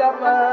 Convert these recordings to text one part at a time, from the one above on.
اس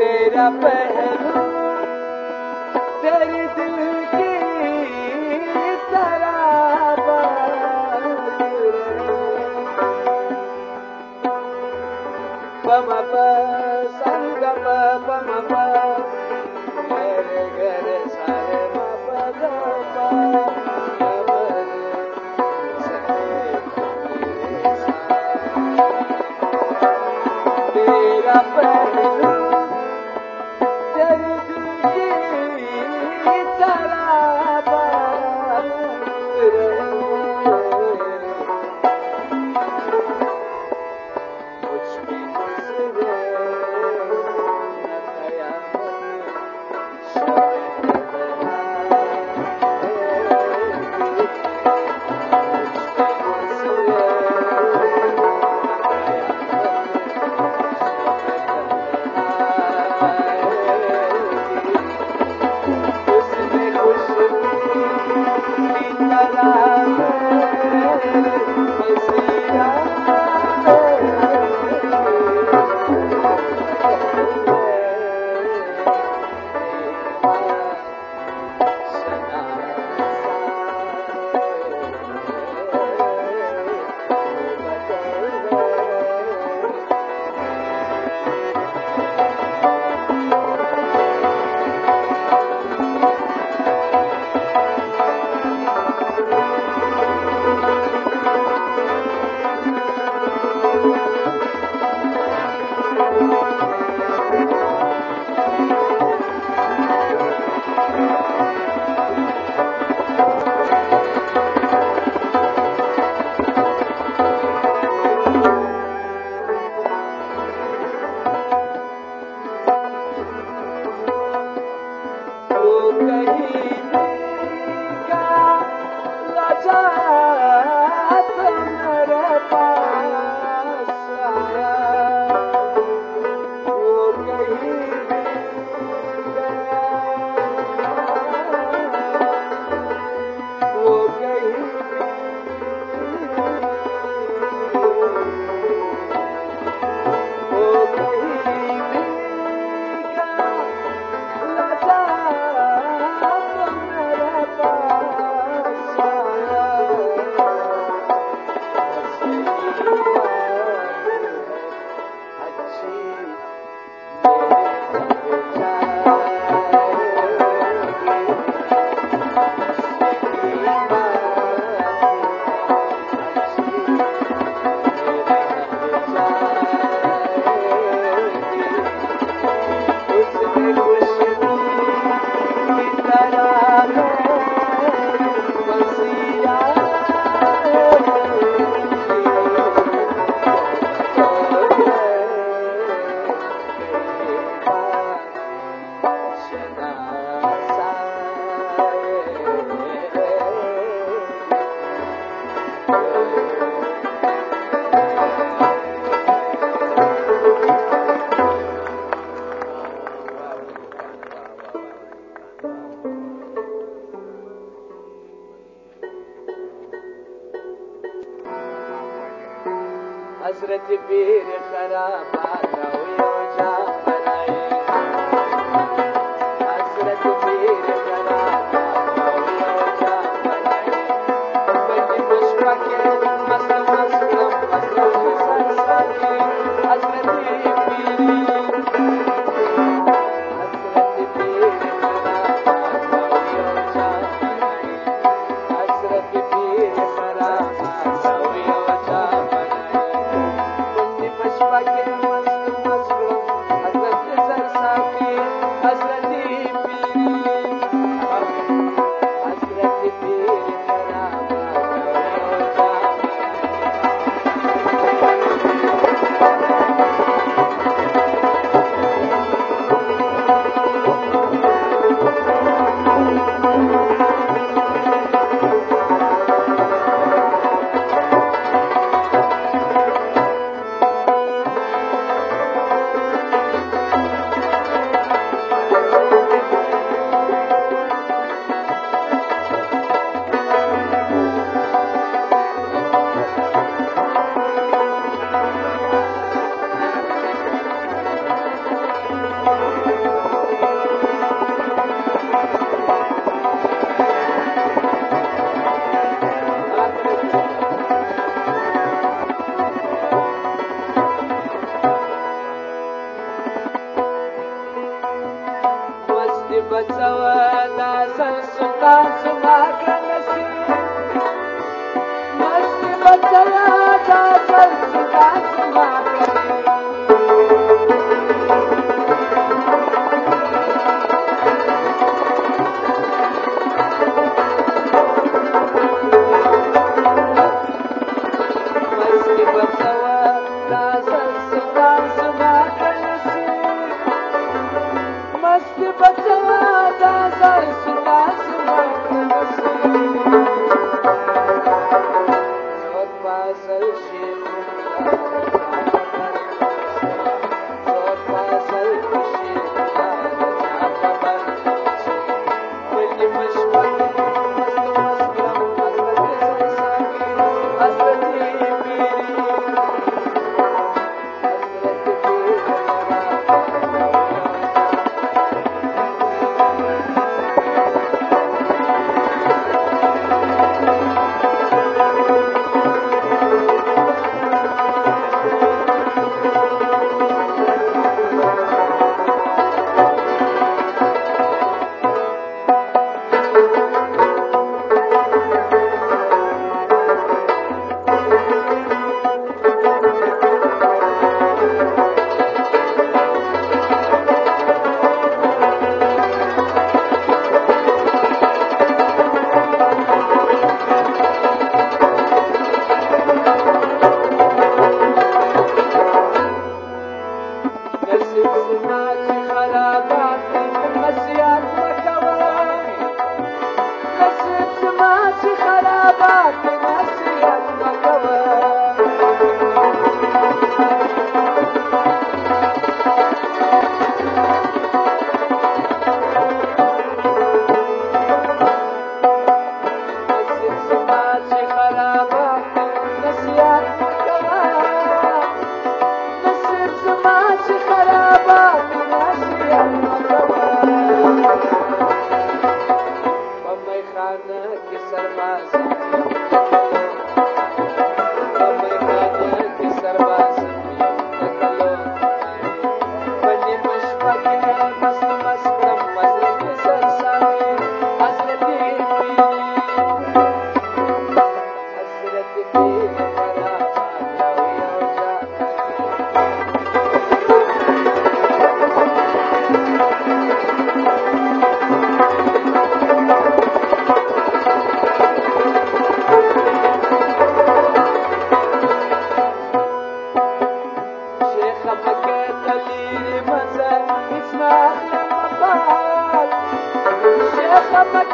تیرا پہلو دا خرابات شیخ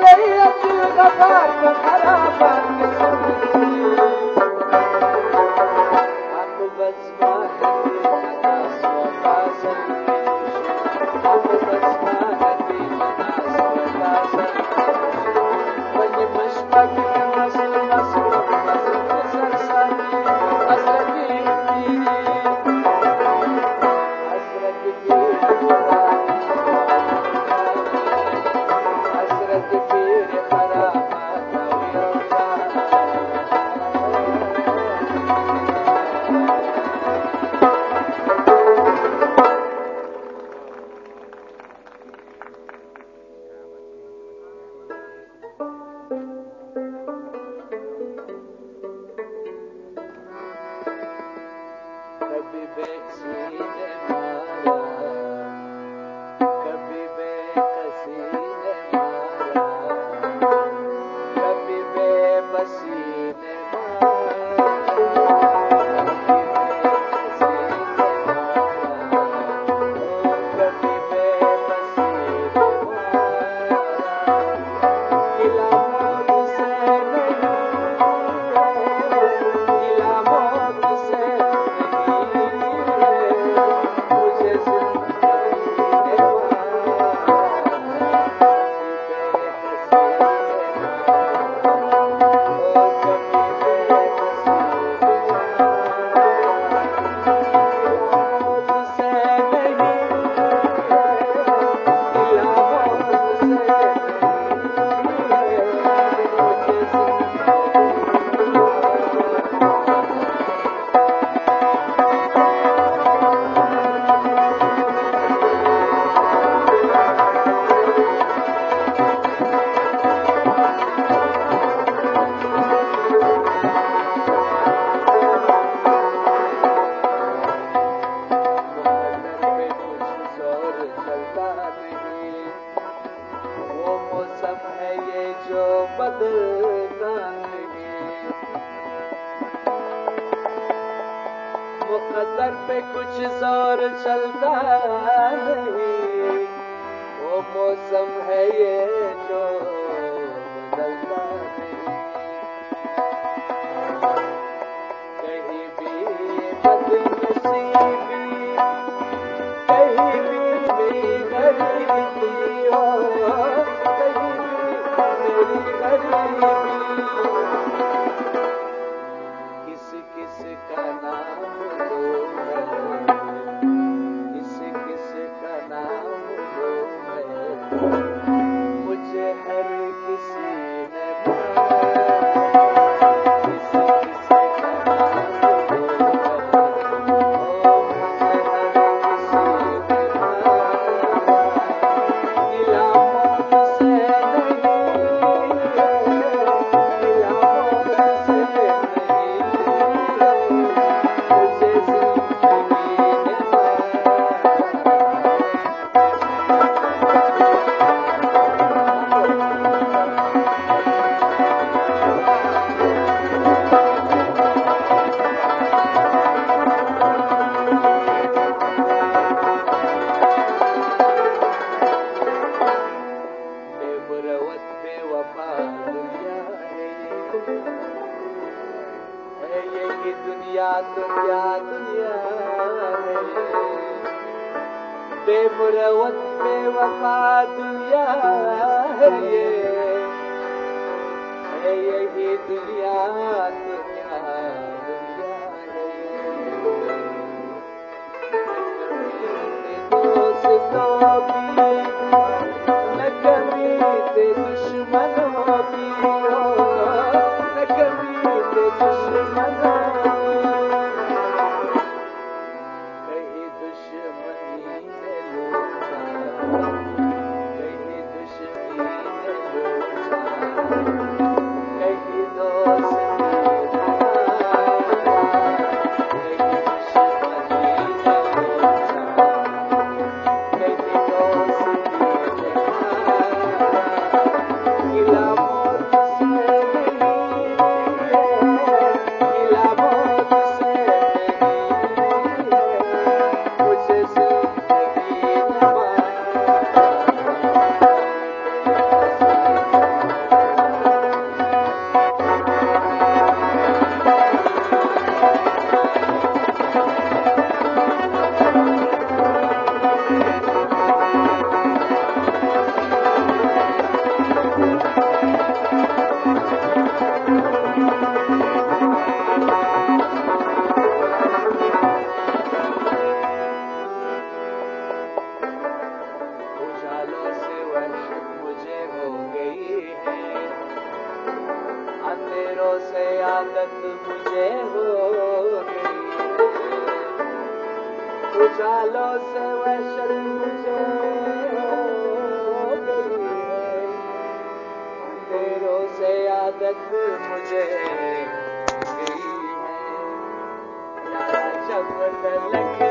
صبر چاہیے مجھے گئی ہے جب تلک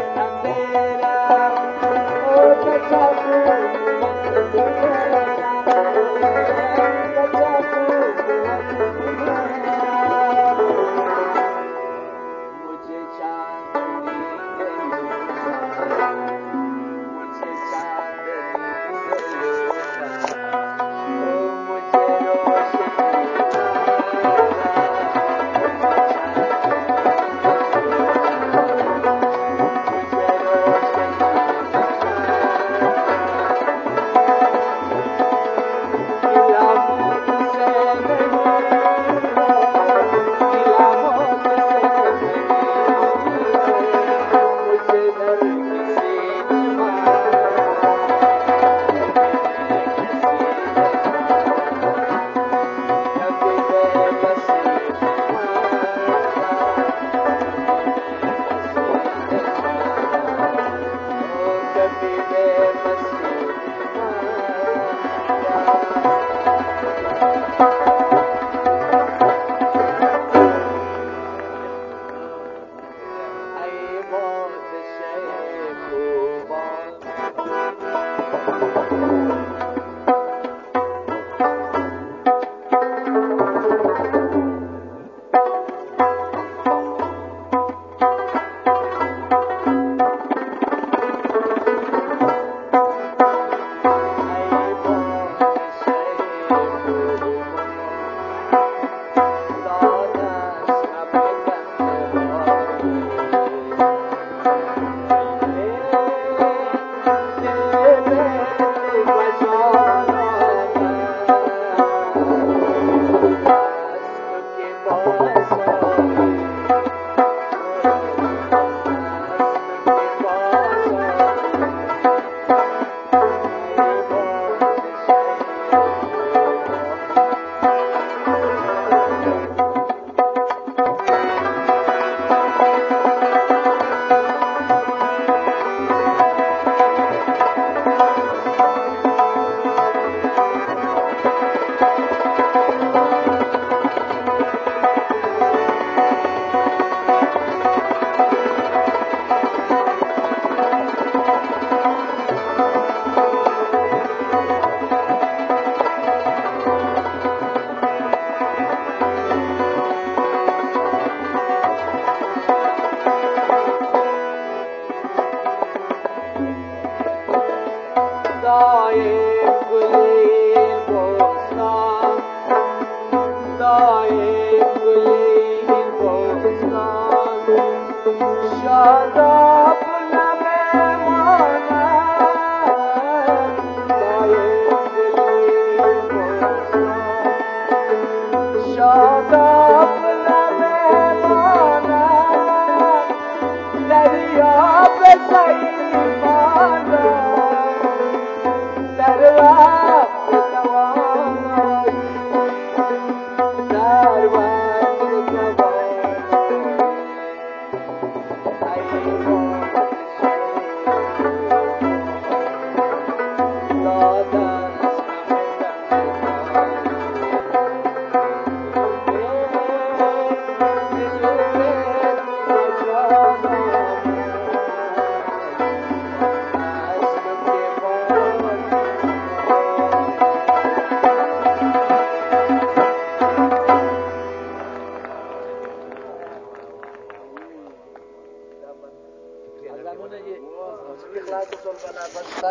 سائی